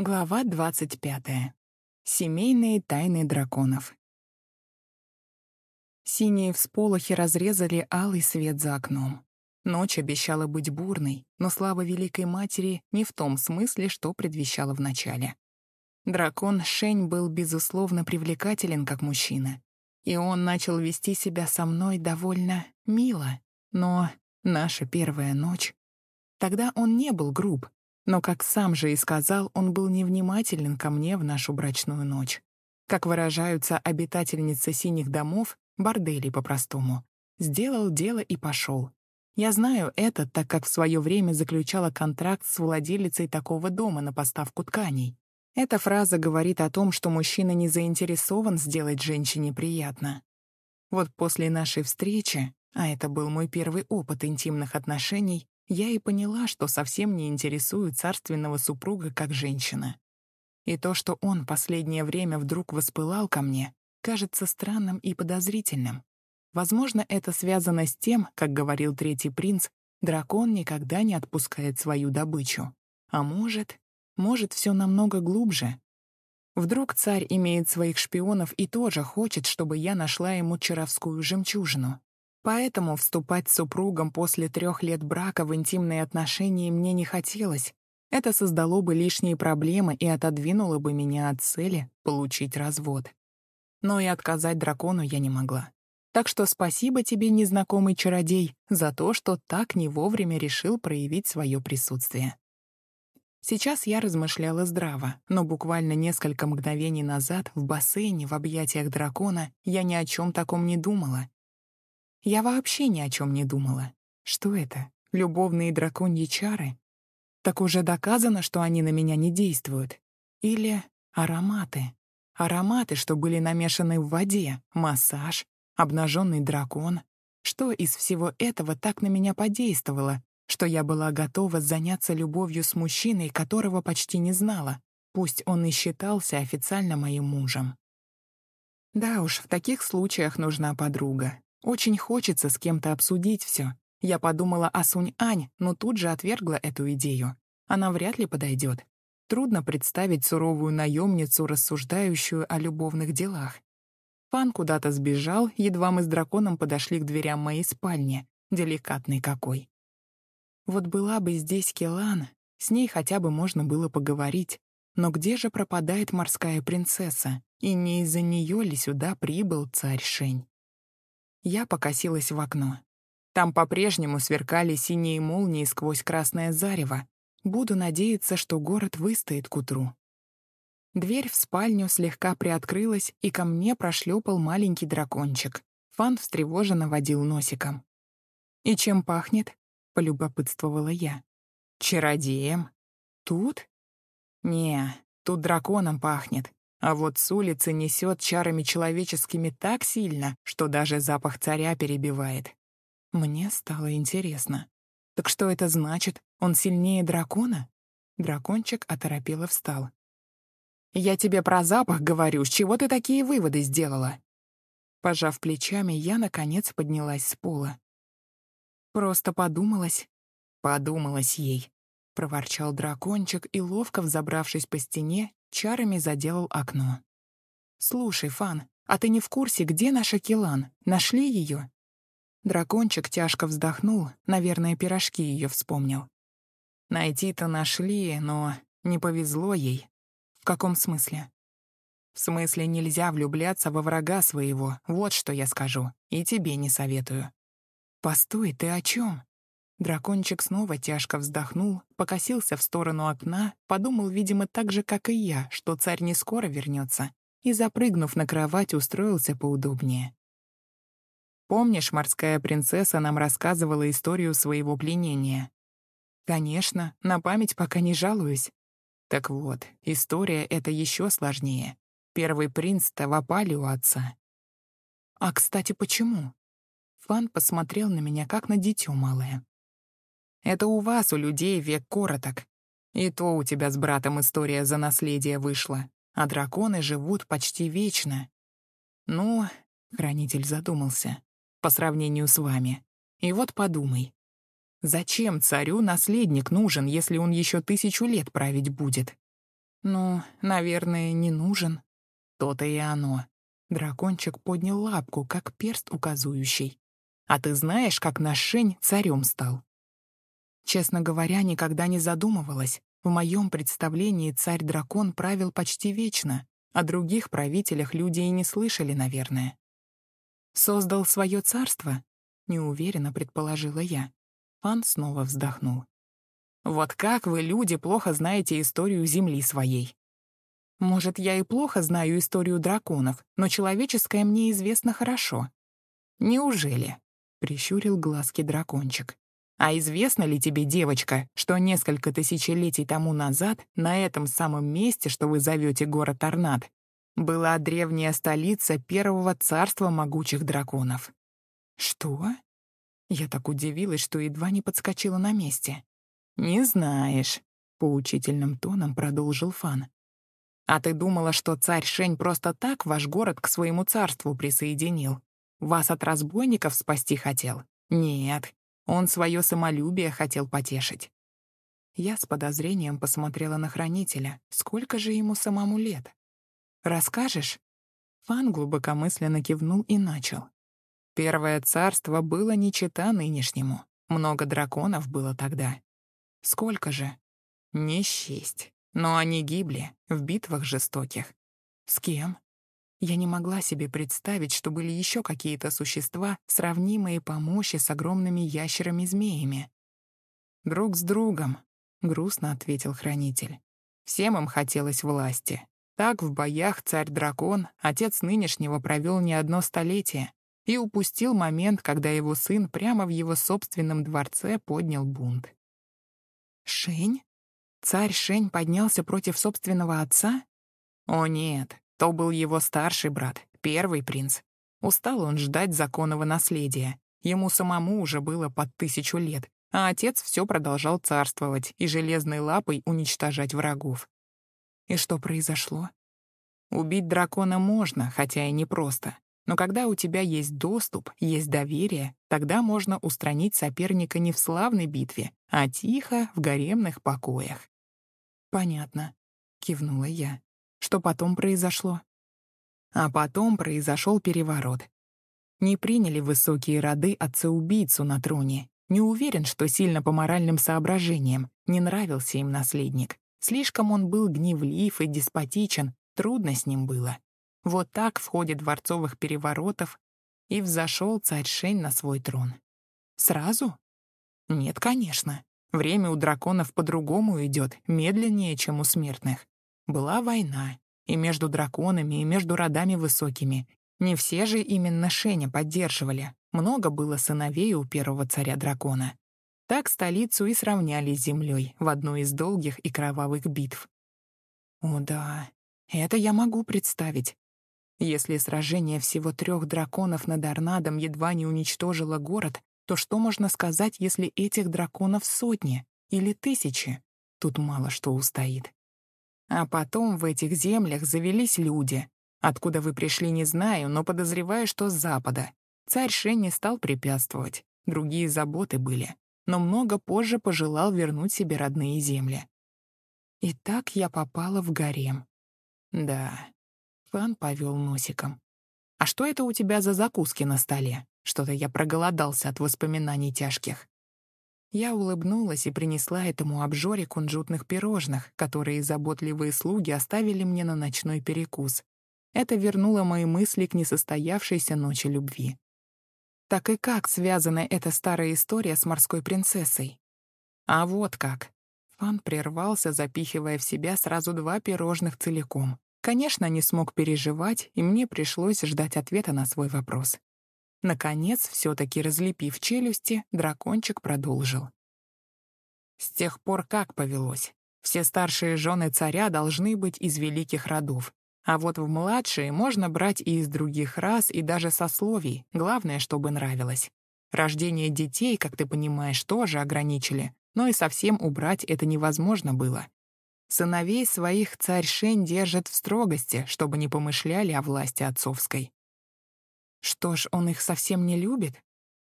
Глава 25. Семейные тайны драконов. Синие всполохи разрезали алый свет за окном. Ночь обещала быть бурной, но слава Великой Матери не в том смысле, что предвещала в начале. Дракон Шень был, безусловно, привлекателен как мужчина. И он начал вести себя со мной довольно мило. Но наша первая ночь... Тогда он не был груб, но, как сам же и сказал, он был невнимателен ко мне в нашу брачную ночь. Как выражаются обитательницы синих домов, борделей по-простому. Сделал дело и пошел. Я знаю это, так как в свое время заключала контракт с владелицей такого дома на поставку тканей. Эта фраза говорит о том, что мужчина не заинтересован сделать женщине приятно. Вот после нашей встречи, а это был мой первый опыт интимных отношений, я и поняла, что совсем не интересую царственного супруга как женщина. И то, что он последнее время вдруг воспылал ко мне, кажется странным и подозрительным. Возможно, это связано с тем, как говорил третий принц, дракон никогда не отпускает свою добычу. А может, может, все намного глубже. Вдруг царь имеет своих шпионов и тоже хочет, чтобы я нашла ему чаровскую жемчужину. Поэтому вступать с супругом после трех лет брака в интимные отношения мне не хотелось. Это создало бы лишние проблемы и отодвинуло бы меня от цели получить развод. Но и отказать дракону я не могла. Так что спасибо тебе, незнакомый чародей, за то, что так не вовремя решил проявить свое присутствие. Сейчас я размышляла здраво, но буквально несколько мгновений назад в бассейне в объятиях дракона я ни о чем таком не думала я вообще ни о чем не думала. Что это? Любовные драконьи чары? Так уже доказано, что они на меня не действуют. Или ароматы. Ароматы, что были намешаны в воде, массаж, обнаженный дракон. Что из всего этого так на меня подействовало, что я была готова заняться любовью с мужчиной, которого почти не знала, пусть он и считался официально моим мужем. Да уж, в таких случаях нужна подруга, очень хочется с кем-то обсудить все. Я подумала о Сунь-Ань, но тут же отвергла эту идею. Она вряд ли подойдет. Трудно представить суровую наемницу, рассуждающую о любовных делах. Фан куда-то сбежал, едва мы с драконом подошли к дверям моей спальни. Деликатный какой. Вот была бы здесь Келан, с ней хотя бы можно было поговорить. Но где же пропадает морская принцесса? И не из-за нее ли сюда прибыл царь Шень? Я покосилась в окно. Там по-прежнему сверкали синие молнии сквозь красное зарево. Буду надеяться, что город выстоит к утру. Дверь в спальню слегка приоткрылась, и ко мне прошлепал маленький дракончик. Фан встревоженно водил носиком. «И чем пахнет?» — полюбопытствовала я. «Чародеем. Тут?» «Не, тут драконом пахнет. А вот с улицы несет чарами человеческими так сильно, что даже запах царя перебивает. Мне стало интересно. Так что это значит? Он сильнее дракона? Дракончик оторопело встал. «Я тебе про запах говорю, с чего ты такие выводы сделала?» Пожав плечами, я, наконец, поднялась с пола. Просто подумалась. Подумалась ей. Проворчал дракончик и, ловко взобравшись по стене, чарами заделал окно. «Слушай, Фан, а ты не в курсе, где наша Килан? Нашли ее?» Дракончик тяжко вздохнул, наверное, пирожки ее вспомнил. Найти-то нашли, но не повезло ей. В каком смысле? В смысле, нельзя влюбляться во врага своего, вот что я скажу, и тебе не советую. Постой, ты о чем? Дракончик снова тяжко вздохнул, покосился в сторону окна, подумал, видимо, так же, как и я, что царь не скоро вернется, и, запрыгнув на кровать, устроился поудобнее. Помнишь, морская принцесса нам рассказывала историю своего пленения? Конечно, на память пока не жалуюсь. Так вот, история эта еще сложнее. Первый принц-то в у отца. А, кстати, почему? Фан посмотрел на меня, как на дитё малое. Это у вас, у людей, век короток. И то у тебя с братом история за наследие вышла, а драконы живут почти вечно. Ну, хранитель задумался, по сравнению с вами. И вот подумай. Зачем царю наследник нужен, если он еще тысячу лет править будет? Ну, наверное, не нужен. То-то и оно. Дракончик поднял лапку, как перст указующий. А ты знаешь, как наш Шень царем стал? Честно говоря, никогда не задумывалась. В моем представлении царь-дракон правил почти вечно, о других правителях люди и не слышали, наверное. «Создал свое царство?» — неуверенно предположила я. Фан снова вздохнул. «Вот как вы, люди, плохо знаете историю Земли своей?» «Может, я и плохо знаю историю драконов, но человеческое мне известно хорошо». «Неужели?» — прищурил глазки дракончик. А известно ли тебе, девочка, что несколько тысячелетий тому назад на этом самом месте, что вы зовете город Арнат, была древняя столица первого царства могучих драконов? Что? Я так удивилась, что едва не подскочила на месте. Не знаешь, поучительным тоном продолжил Фан. А ты думала, что царь Шень просто так ваш город к своему царству присоединил? Вас от разбойников спасти хотел? Нет, он свое самолюбие хотел потешить. Я с подозрением посмотрела на хранителя. Сколько же ему самому лет? «Расскажешь?» Фан глубокомысленно кивнул и начал. Первое царство было не чета нынешнему. Много драконов было тогда. Сколько же? Не счесть. Но они гибли в битвах жестоких. С кем? Я не могла себе представить, что были еще какие-то существа, сравнимые по мощи с огромными ящерами-змеями. «Друг с другом», — грустно ответил хранитель. «Всем им хотелось власти. Так в боях царь-дракон, отец нынешнего, провел не одно столетие и упустил момент, когда его сын прямо в его собственном дворце поднял бунт. «Шень? Царь Шень поднялся против собственного отца? О нет, то был его старший брат, первый принц. Устал он ждать законного наследия. Ему самому уже было под тысячу лет, а отец все продолжал царствовать и железной лапой уничтожать врагов. И что произошло? Убить дракона можно, хотя и непросто. Но когда у тебя есть доступ, есть доверие, тогда можно устранить соперника не в славной битве, а тихо в гаремных покоях. «Понятно», — кивнула я. Что потом произошло? А потом произошел переворот. Не приняли высокие роды отца-убийцу на троне. Не уверен, что сильно по моральным соображениям. Не нравился им наследник. Слишком он был гневлив и деспотичен, трудно с ним было. Вот так в ходе дворцовых переворотов и взошел царь Шень на свой трон. Сразу? Нет, конечно. Время у драконов по-другому идет, медленнее, чем у смертных. Была война. И между драконами, и между родами высокими. Не все же именно Шеня поддерживали. Много было сыновей у первого царя-дракона. Так столицу и сравняли с землей в одной из долгих и кровавых битв. О да, это я могу представить. Если сражение всего трех драконов над Арнадом едва не уничтожило город, то что можно сказать, если этих драконов сотни или тысячи? Тут мало что устоит. А потом в этих землях завелись люди. Откуда вы пришли, не знаю, но подозреваю, что с запада. Царь Шен не стал препятствовать. Другие заботы были. Но много позже пожелал вернуть себе родные земли. И так я попала в гарем. Да. Фан повел носиком. «А что это у тебя за закуски на столе? Что-то я проголодался от воспоминаний тяжких». Я улыбнулась и принесла этому обжоре кунжутных пирожных, которые заботливые слуги оставили мне на ночной перекус. Это вернуло мои мысли к несостоявшейся ночи любви. Так и как связана эта старая история с морской принцессой? А вот как. Фан прервался, запихивая в себя сразу два пирожных целиком. Конечно, не смог переживать, и мне пришлось ждать ответа на свой вопрос. Наконец, все-таки разлепив челюсти, дракончик продолжил. С тех пор как повелось? Все старшие жены царя должны быть из великих родов. А вот в младшие можно брать и из других рас, и даже сословий. Главное, чтобы нравилось. Рождение детей, как ты понимаешь, тоже ограничили, но и совсем убрать это невозможно было. Сыновей своих царь Шень держит в строгости, чтобы не помышляли о власти отцовской. Что ж, он их совсем не любит?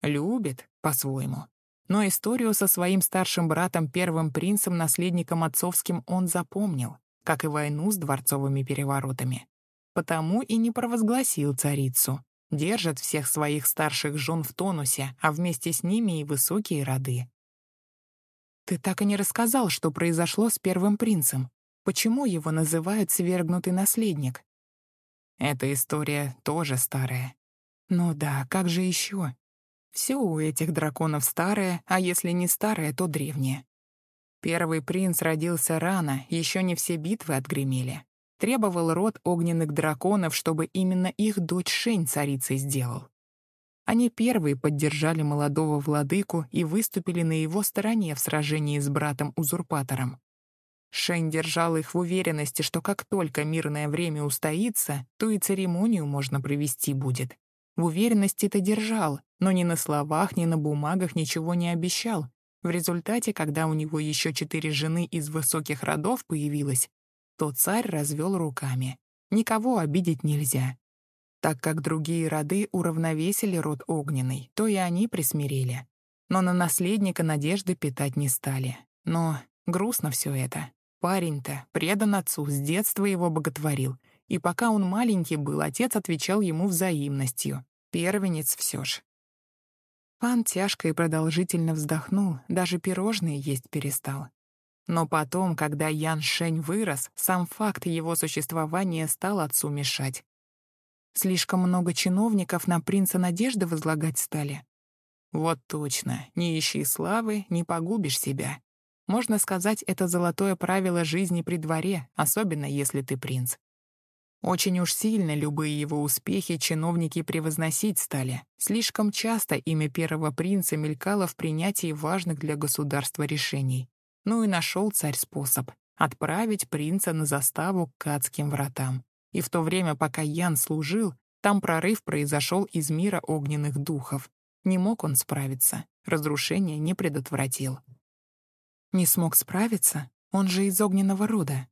Любит, по-своему. Но историю со своим старшим братом, первым принцем, наследником отцовским, он запомнил. как и войну с дворцовыми переворотами. Потому и не провозгласил царицу. Держит всех своих старших жен в тонусе, а вместе с ними и высокие роды. Ты так и не рассказал, что произошло с первым принцем. Почему его называют свергнутый наследник? Эта история тоже старая. Ну да, как же еще? Все у этих драконов старое, а если не старое, то древнее. Первый принц родился рано, еще не все битвы отгремели. Требовал род огненных драконов, чтобы именно их дочь Шень царицей сделал. Они первые поддержали молодого владыку и выступили на его стороне в сражении с братом-узурпатором. Шень держал их в уверенности, что как только мирное время устоится, то и церемонию можно провести будет. В уверенности-то держал, но ни на словах, ни на бумагах ничего не обещал, в результате, когда у него еще четыре жены из высоких родов появилось, то царь развел руками. Никого обидеть нельзя. Так как другие роды уравновесили род огненный, то и они присмирели. Но на наследника надежды питать не стали. Но грустно все это. Парень-то предан отцу, с детства его боготворил. И пока он маленький был, отец отвечал ему взаимностью. Первенец все ж. Пан тяжко и продолжительно вздохнул, даже пирожные есть перестал. Но потом, когда Ян Шень вырос, сам факт его существования стал отцу мешать. Слишком много чиновников на принца надежды возлагать стали. Вот точно, не ищи славы, не погубишь себя. Можно сказать, это золотое правило жизни при дворе, особенно если ты принц. Очень уж сильно любые его успехи чиновники превозносить стали. Слишком часто имя первого принца мелькало в принятии важных для государства решений. Ну и нашел царь способ — отправить принца на заставу к адским вратам. И в то время, пока Ян служил, там прорыв произошел из мира огненных духов. Не мог он справиться, разрушение не предотвратил. Не смог справиться? Он же из огненного рода.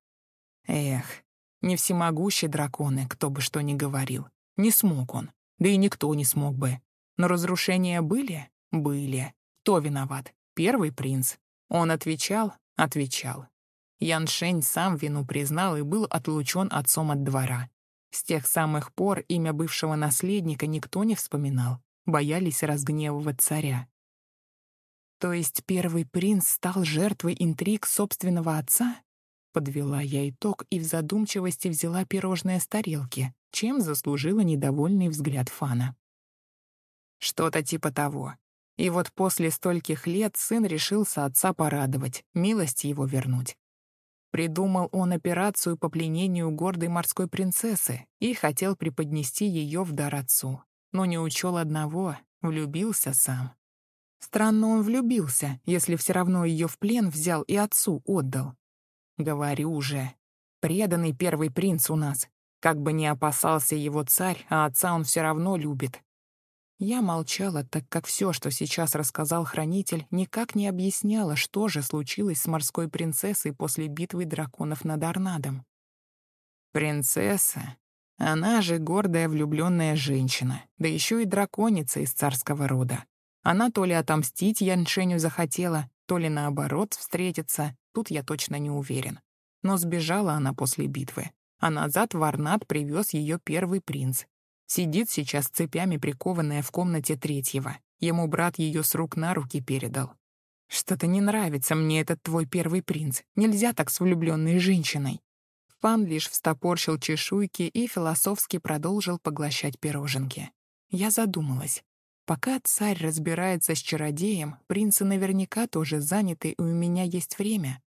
Эх, не всемогущие драконы, кто бы что ни говорил. Не смог он. Да и никто не смог бы. Но разрушения были? Были. Кто виноват? Первый принц. Он отвечал? Отвечал. Ян Шень сам вину признал и был отлучен отцом от двора. С тех самых пор имя бывшего наследника никто не вспоминал. Боялись разгневывать царя. То есть первый принц стал жертвой интриг собственного отца? Подвела я итог и в задумчивости взяла пирожное с тарелки, чем заслужила недовольный взгляд Фана. Что-то типа того. И вот после стольких лет сын решился отца порадовать, милость его вернуть. Придумал он операцию по пленению гордой морской принцессы и хотел преподнести ее в дар отцу. Но не учел одного — влюбился сам. Странно он влюбился, если все равно ее в плен взял и отцу отдал. Говорю уже, преданный первый принц у нас. Как бы ни опасался его царь, а отца он все равно любит. Я молчала, так как все, что сейчас рассказал хранитель, никак не объясняло, что же случилось с морской принцессой после битвы драконов над Арнадом. Принцесса? Она же гордая влюбленная женщина, да еще и драконица из царского рода. Она то ли отомстить Яншеню захотела, то ли наоборот встретиться, тут я точно не уверен. Но сбежала она после битвы, а назад в Арнат привез ее первый принц. Сидит сейчас цепями прикованная в комнате третьего. Ему брат ее с рук на руки передал. «Что-то не нравится мне этот твой первый принц. Нельзя так с влюбленной женщиной». Фан лишь встопорщил чешуйки и философски продолжил поглощать пироженки. Я задумалась. Пока царь разбирается с чародеем, принцы наверняка тоже заняты, и у меня есть время.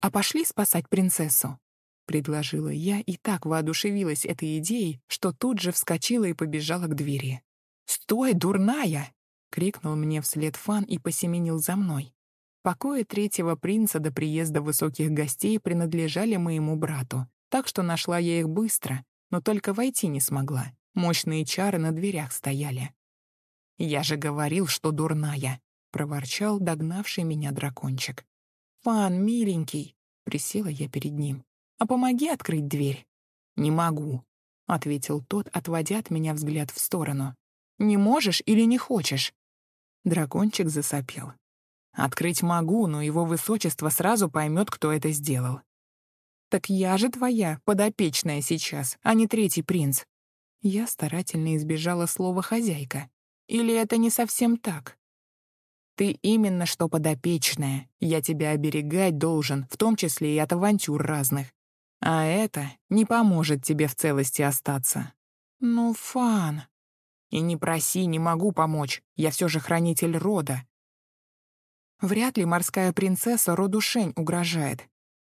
«А пошли спасать принцессу?» — предложила я и так воодушевилась этой идеей, что тут же вскочила и побежала к двери. «Стой, дурная!» — крикнул мне вслед Фан и посеменил за мной. Покои третьего принца до приезда высоких гостей принадлежали моему брату, так что нашла я их быстро, но только войти не смогла. Мощные чары на дверях стояли. «Я же говорил, что дурная», — проворчал догнавший меня дракончик. «Фан, миленький», — присела я перед ним, — «а помоги открыть дверь». «Не могу», — ответил тот, отводя от меня взгляд в сторону. «Не можешь или не хочешь?» Дракончик засопел. «Открыть могу, но его высочество сразу поймет, кто это сделал». Так я же твоя подопечная сейчас, а не третий принц. Я старательно избежала слова «хозяйка». Или это не совсем так? Ты именно что подопечная. Я тебя оберегать должен, в том числе и от авантюр разных. А это не поможет тебе в целости остаться. Ну, Фан. И не проси, не могу помочь. Я все же хранитель рода. Вряд ли морская принцесса роду Шень угрожает.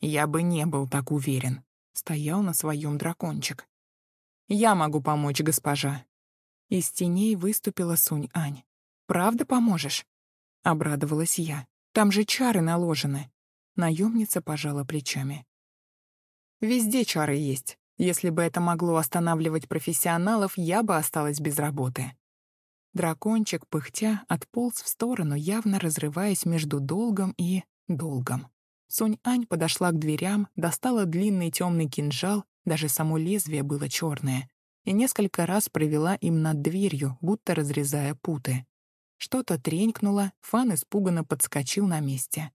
Я бы не был так уверен. Стоял на своем дракончик. Я могу помочь, госпожа. Из теней выступила Сунь-Ань. «Правда поможешь?» — обрадовалась я. «Там же чары наложены». Наемница пожала плечами. «Везде чары есть. Если бы это могло останавливать профессионалов, я бы осталась без работы». Дракончик, пыхтя, отполз в сторону, явно разрываясь между долгом и долгом. Сунь-Ань подошла к дверям, достала длинный темный кинжал, даже само лезвие было черное, и несколько раз провела им над дверью, будто разрезая путы. Что-то тренькнуло, Фан испуганно подскочил на месте.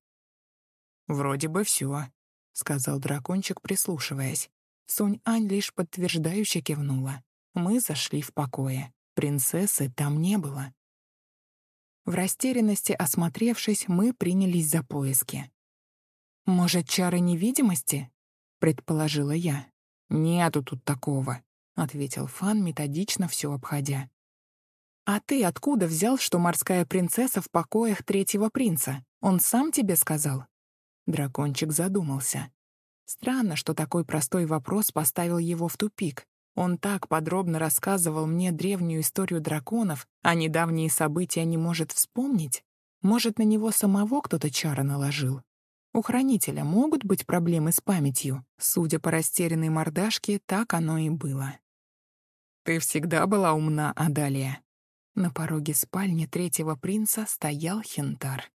«Вроде бы все, сказал дракончик, прислушиваясь. Сунь-Ань лишь подтверждающе кивнула. Мы зашли в покое. Принцессы там не было. В растерянности осмотревшись, мы принялись за поиски. «Может, чары невидимости?» — предположила я. «Нету тут такого», — ответил Фан, методично все обходя. «А ты откуда взял, что морская принцесса в покоях третьего принца? Он сам тебе сказал?» Дракончик задумался. Странно, что такой простой вопрос поставил его в тупик. Он так подробно рассказывал мне древнюю историю драконов, а недавние события не может вспомнить. Может, на него самого кто-то чара наложил? У хранителя могут быть проблемы с памятью. Судя по растерянной мордашке, так оно и было. «Ты всегда была умна, Адалия», на пороге спальни третьего принца стоял Хентар.